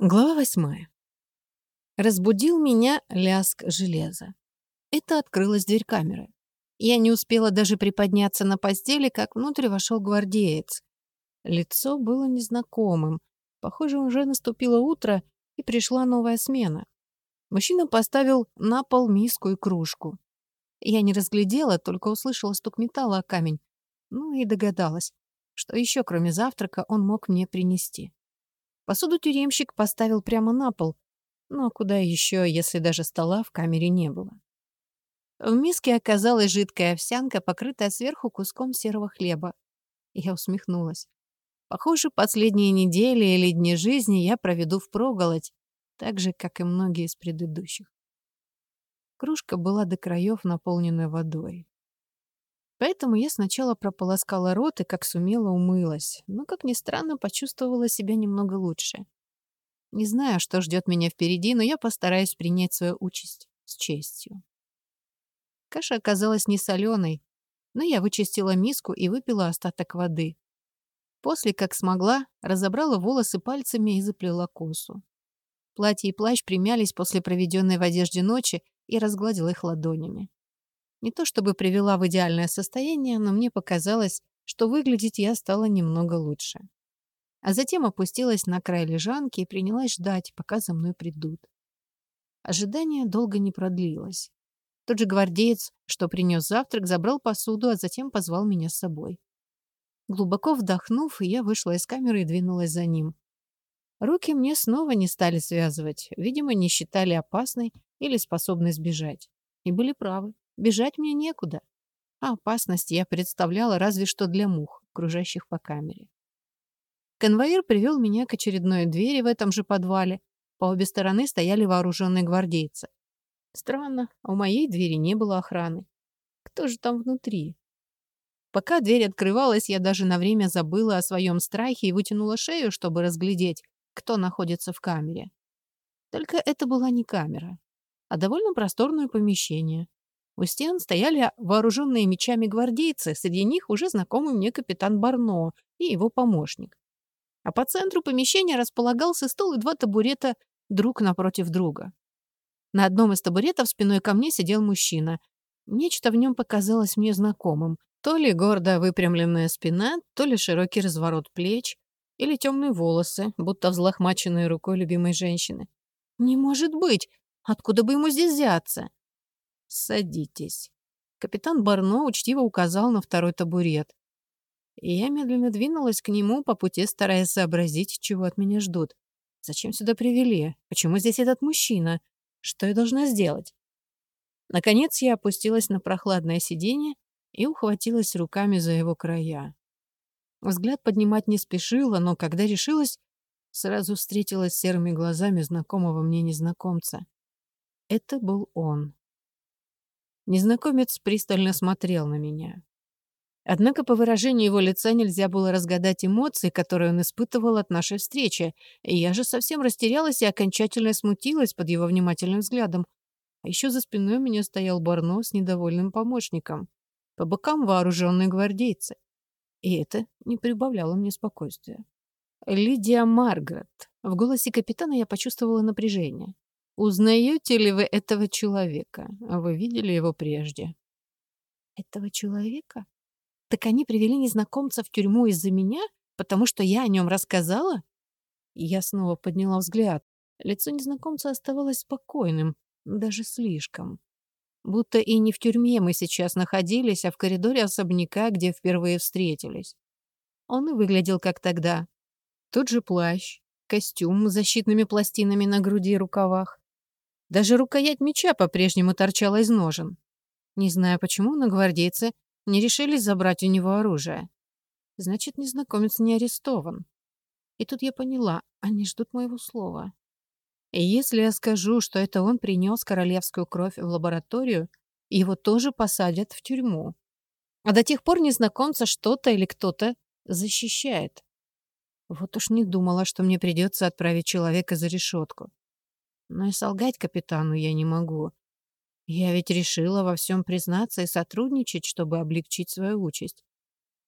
Глава восьмая. Разбудил меня лязг железа. Это открылась дверь камеры. Я не успела даже приподняться на постели, как внутрь вошел гвардеец. Лицо было незнакомым. Похоже, уже наступило утро, и пришла новая смена. Мужчина поставил на пол миску и кружку. Я не разглядела, только услышала стук металла о камень. Ну и догадалась, что еще, кроме завтрака, он мог мне принести. Посуду тюремщик поставил прямо на пол. Ну а куда еще, если даже стола в камере не было? В миске оказалась жидкая овсянка, покрытая сверху куском серого хлеба. Я усмехнулась. Похоже, последние недели или дни жизни я проведу впроголодь, так же, как и многие из предыдущих. Кружка была до краев наполнена водой. Поэтому я сначала прополоскала рот и, как сумела, умылась, но, как ни странно, почувствовала себя немного лучше. Не знаю, что ждет меня впереди, но я постараюсь принять свою участь с честью. Каша оказалась не соленой, но я вычистила миску и выпила остаток воды. После, как смогла, разобрала волосы пальцами и заплела косу. Платье и плащ примялись после проведенной в одежде ночи и разгладила их ладонями. Не то чтобы привела в идеальное состояние, но мне показалось, что выглядеть я стала немного лучше. А затем опустилась на край лежанки и принялась ждать, пока за мной придут. Ожидание долго не продлилось. Тот же гвардеец, что принес завтрак, забрал посуду, а затем позвал меня с собой. Глубоко вдохнув, я вышла из камеры и двинулась за ним. Руки мне снова не стали связывать, видимо, не считали опасной или способной сбежать. И были правы. Бежать мне некуда. А опасность я представляла разве что для мух, кружащих по камере. Конвоир привел меня к очередной двери в этом же подвале. По обе стороны стояли вооруженные гвардейцы. Странно, у моей двери не было охраны. Кто же там внутри? Пока дверь открывалась, я даже на время забыла о своем страхе и вытянула шею, чтобы разглядеть, кто находится в камере. Только это была не камера, а довольно просторное помещение. У стен стояли вооруженные мечами гвардейцы, среди них уже знакомый мне капитан Барно и его помощник. А по центру помещения располагался стол и два табурета друг напротив друга. На одном из табуретов спиной ко мне сидел мужчина. Нечто в нем показалось мне знакомым. То ли гордо выпрямленная спина, то ли широкий разворот плеч, или темные волосы, будто взлохмаченные рукой любимой женщины. Не может быть! Откуда бы ему здесь взяться? «Садитесь». Капитан Барно учтиво указал на второй табурет. И я медленно двинулась к нему, по пути стараясь сообразить, чего от меня ждут. Зачем сюда привели? Почему здесь этот мужчина? Что я должна сделать? Наконец я опустилась на прохладное сиденье и ухватилась руками за его края. Взгляд поднимать не спешила, но когда решилась, сразу встретилась серыми глазами знакомого мне незнакомца. Это был он. Незнакомец пристально смотрел на меня. Однако по выражению его лица нельзя было разгадать эмоции, которые он испытывал от нашей встречи, и я же совсем растерялась и окончательно смутилась под его внимательным взглядом. А еще за спиной у меня стоял Барно с недовольным помощником. По бокам вооруженные гвардейцы. И это не прибавляло мне спокойствия. «Лидия Маргарет». В голосе капитана я почувствовала напряжение. Узнаете ли вы этого человека? Вы видели его прежде? Этого человека? Так они привели незнакомца в тюрьму из-за меня, потому что я о нем рассказала? Я снова подняла взгляд. Лицо незнакомца оставалось спокойным, даже слишком. Будто и не в тюрьме мы сейчас находились, а в коридоре особняка, где впервые встретились. Он и выглядел как тогда. Тот же плащ, костюм с защитными пластинами на груди и рукавах. Даже рукоять меча по-прежнему торчала из ножен. Не знаю почему, но гвардейцы не решились забрать у него оружие. Значит, незнакомец не арестован. И тут я поняла, они ждут моего слова. И если я скажу, что это он принес королевскую кровь в лабораторию, его тоже посадят в тюрьму. А до тех пор незнакомца что-то или кто-то защищает. Вот уж не думала, что мне придется отправить человека за решетку. Но и солгать капитану я не могу. Я ведь решила во всем признаться и сотрудничать, чтобы облегчить свою участь.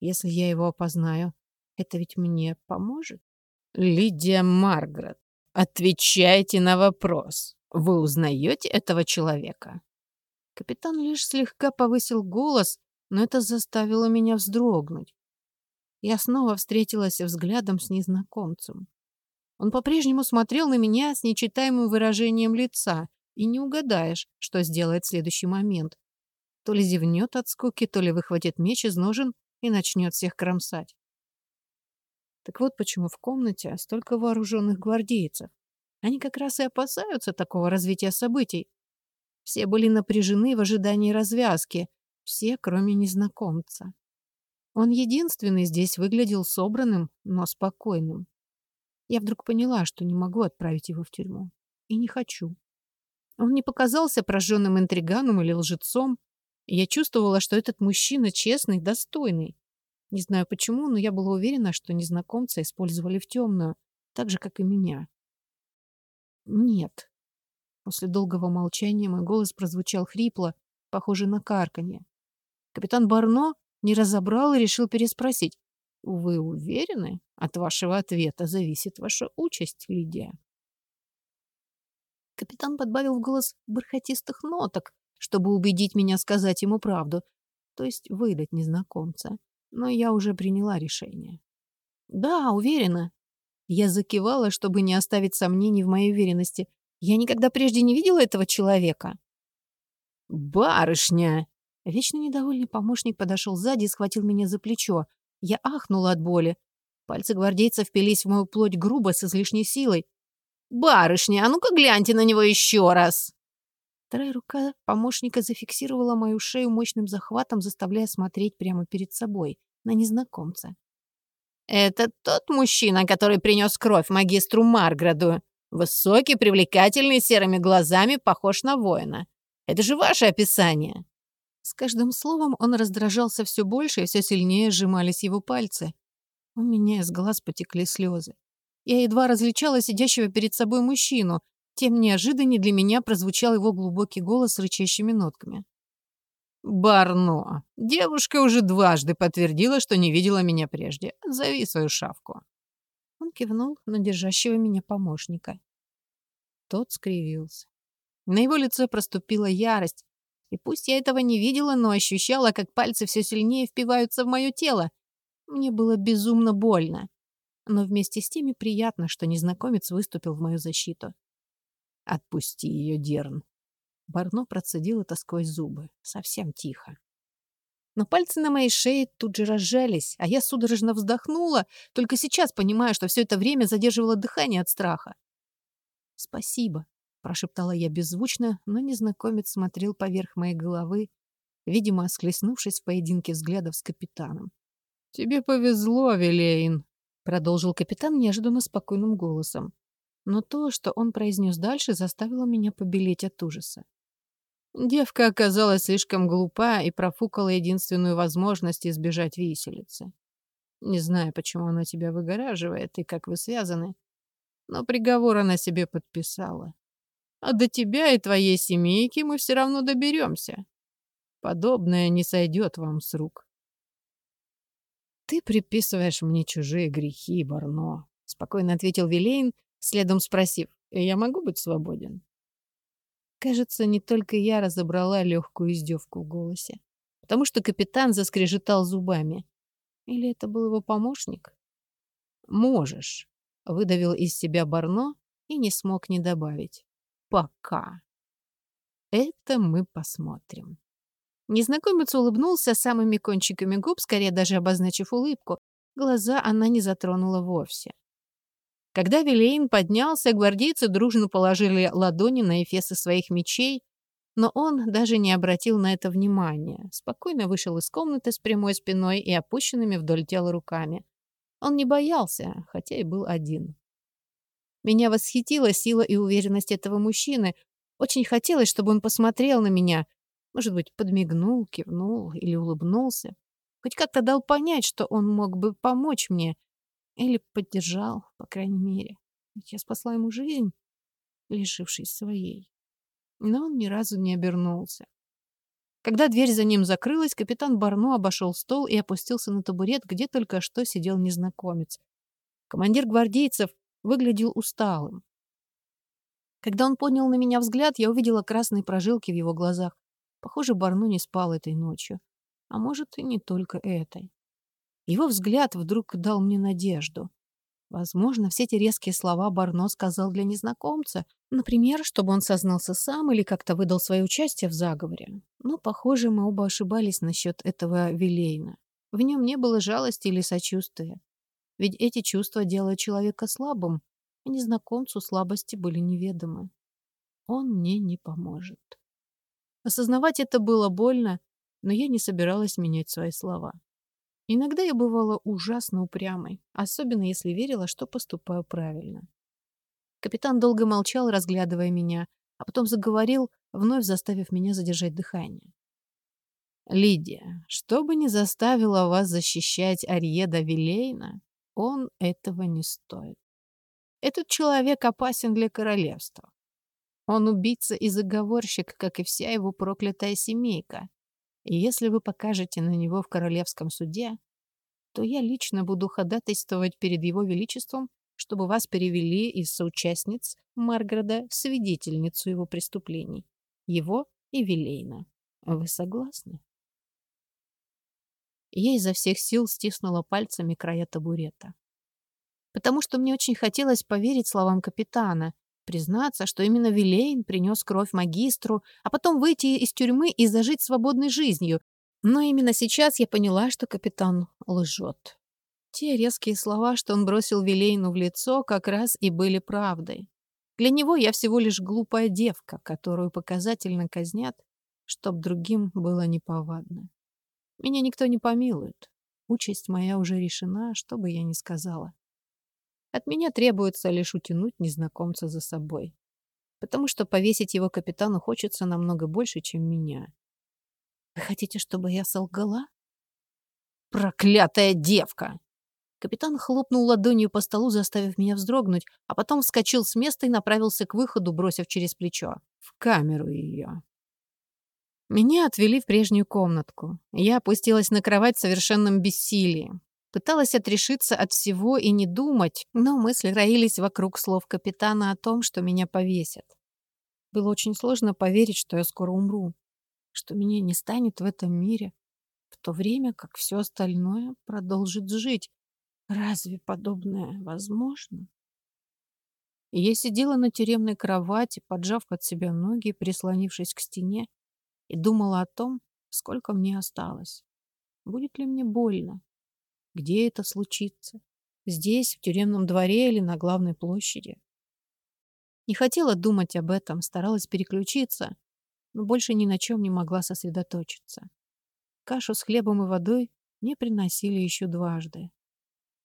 Если я его опознаю, это ведь мне поможет? Лидия Маргарет. Отвечайте на вопрос. Вы узнаете этого человека? Капитан лишь слегка повысил голос, но это заставило меня вздрогнуть. Я снова встретилась взглядом с незнакомцем. Он по-прежнему смотрел на меня с нечитаемым выражением лица, и не угадаешь, что сделает в следующий момент. То ли зевнет от скуки, то ли выхватит меч из ножен и начнет всех кромсать. Так вот почему в комнате столько вооруженных гвардейцев. Они как раз и опасаются такого развития событий. Все были напряжены в ожидании развязки, все, кроме незнакомца. Он единственный здесь выглядел собранным, но спокойным. Я вдруг поняла, что не могу отправить его в тюрьму. И не хочу. Он не показался прожженным интриганом или лжецом. я чувствовала, что этот мужчина честный, достойный. Не знаю почему, но я была уверена, что незнакомца использовали в темную, так же, как и меня. Нет. После долгого молчания мой голос прозвучал хрипло, похоже на карканье. Капитан Барно не разобрал и решил переспросить. «Вы уверены? От вашего ответа зависит ваша участь, Лидия». Капитан подбавил в голос бархатистых ноток, чтобы убедить меня сказать ему правду, то есть выдать незнакомца но я уже приняла решение. Да, уверена. Я закивала, чтобы не оставить сомнений в моей уверенности. Я никогда прежде не видела этого человека. «Барышня!» Вечно недовольный помощник подошел сзади и схватил меня за плечо. Я ахнула от боли. Пальцы гвардейца впились в мою плоть грубо, с излишней силой. «Барышня, а ну-ка гляньте на него еще раз!» Вторая рука помощника зафиксировала мою шею мощным захватом, заставляя смотреть прямо перед собой, на незнакомца. «Это тот мужчина, который принес кровь магистру Марграду. Высокий, привлекательный, серыми глазами, похож на воина. Это же ваше описание!» С каждым словом он раздражался все больше, и все сильнее сжимались его пальцы. У меня из глаз потекли слезы. Я едва различала сидящего перед собой мужчину, тем неожиданнее для меня прозвучал его глубокий голос с рычащими нотками. «Барно, девушка уже дважды подтвердила, что не видела меня прежде. Зови свою шавку». Он кивнул на держащего меня помощника. Тот скривился. На его лице проступила ярость, и пусть я этого не видела, но ощущала, как пальцы все сильнее впиваются в мое тело. Мне было безумно больно. Но вместе с тем и приятно, что незнакомец выступил в мою защиту. «Отпусти ее, Дерн!» Барно процедил это сквозь зубы, совсем тихо. Но пальцы на моей шее тут же разжались, а я судорожно вздохнула, только сейчас понимая, что все это время задерживала дыхание от страха. «Спасибо», — прошептала я беззвучно, но незнакомец смотрел поверх моей головы, видимо, схлестнувшись в поединке взглядов с капитаном. «Тебе повезло, Вилейн», — продолжил капитан неожиданно спокойным голосом но то, что он произнес дальше, заставило меня побелеть от ужаса. Девка оказалась слишком глупа и профукала единственную возможность избежать виселицы. Не знаю, почему она тебя выгораживает и как вы связаны, но приговор она себе подписала. А до тебя и твоей семейки мы все равно доберемся. Подобное не сойдет вам с рук. Ты приписываешь мне чужие грехи, Барно, спокойно ответил Вилейн, следом спросив, «Я могу быть свободен?» Кажется, не только я разобрала легкую издевку в голосе, потому что капитан заскрежетал зубами. Или это был его помощник? «Можешь», — выдавил из себя Барно и не смог не добавить. «Пока». Это мы посмотрим. Незнакомец улыбнулся самыми кончиками губ, скорее даже обозначив улыбку. Глаза она не затронула вовсе. Когда Вилейн поднялся, гвардейцы дружно положили ладони на эфесы своих мечей, но он даже не обратил на это внимания. Спокойно вышел из комнаты с прямой спиной и опущенными вдоль тела руками. Он не боялся, хотя и был один. Меня восхитила сила и уверенность этого мужчины. Очень хотелось, чтобы он посмотрел на меня. Может быть, подмигнул, кивнул или улыбнулся. Хоть как-то дал понять, что он мог бы помочь мне — или поддержал, по крайней мере. Ведь я спасла ему жизнь, лишившись своей. Но он ни разу не обернулся. Когда дверь за ним закрылась, капитан Барно обошел стол и опустился на табурет, где только что сидел незнакомец. Командир гвардейцев выглядел усталым. Когда он поднял на меня взгляд, я увидела красные прожилки в его глазах. Похоже, Барну не спал этой ночью. А может, и не только этой. Его взгляд вдруг дал мне надежду. Возможно, все эти резкие слова Барно сказал для незнакомца, например, чтобы он сознался сам или как-то выдал свое участие в заговоре. Но, похоже, мы оба ошибались насчет этого Вилейна. В нем не было жалости или сочувствия. Ведь эти чувства делают человека слабым, а незнакомцу слабости были неведомы. Он мне не поможет. Осознавать это было больно, но я не собиралась менять свои слова. Иногда я бывала ужасно упрямой, особенно если верила, что поступаю правильно. Капитан долго молчал, разглядывая меня, а потом заговорил, вновь заставив меня задержать дыхание. «Лидия, что бы ни заставило вас защищать Арьеда Вилейна, он этого не стоит. Этот человек опасен для королевства. Он убийца и заговорщик, как и вся его проклятая семейка. И если вы покажете на него в королевском суде, то я лично буду ходатайствовать перед его величеством, чтобы вас перевели из соучастниц Марграда в свидетельницу его преступлений. Его и Вилейна. Вы согласны? Я изо всех сил стиснула пальцами края табурета. Потому что мне очень хотелось поверить словам капитана, признаться, что именно Вилейн принес кровь магистру, а потом выйти из тюрьмы и зажить свободной жизнью. Но именно сейчас я поняла, что капитан лжет. Те резкие слова, что он бросил Вилейну в лицо, как раз и были правдой. Для него я всего лишь глупая девка, которую показательно казнят, чтоб другим было неповадно. Меня никто не помилует. Участь моя уже решена, что бы я ни сказала. От меня требуется лишь утянуть незнакомца за собой. Потому что повесить его капитану хочется намного больше, чем меня. Вы хотите, чтобы я солгала? Проклятая девка! Капитан хлопнул ладонью по столу, заставив меня вздрогнуть, а потом вскочил с места и направился к выходу, бросив через плечо. В камеру ее. Меня отвели в прежнюю комнатку. Я опустилась на кровать в совершенном бессилии. Пыталась отрешиться от всего и не думать, но мысли роились вокруг слов капитана о том, что меня повесят. Было очень сложно поверить, что я скоро умру, что меня не станет в этом мире, в то время как все остальное продолжит жить. Разве подобное возможно? я сидела на тюремной кровати, поджав под себя ноги, прислонившись к стене, и думала о том, сколько мне осталось. Будет ли мне больно? Где это случится? Здесь, в тюремном дворе или на главной площади? Не хотела думать об этом, старалась переключиться, но больше ни на чем не могла сосредоточиться. Кашу с хлебом и водой мне приносили еще дважды.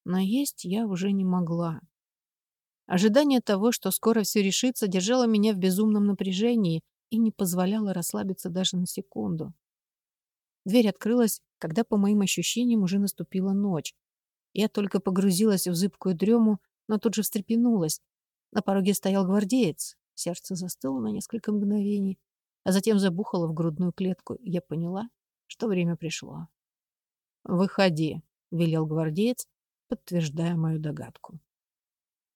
Но есть я уже не могла. Ожидание того, что скоро все решится, держало меня в безумном напряжении и не позволяло расслабиться даже на секунду. Дверь открылась, когда, по моим ощущениям, уже наступила ночь. Я только погрузилась в зыбкую дрему, но тут же встрепенулась. На пороге стоял гвардеец. Сердце застыло на несколько мгновений, а затем забухало в грудную клетку. Я поняла, что время пришло. «Выходи», — велел гвардеец, подтверждая мою догадку.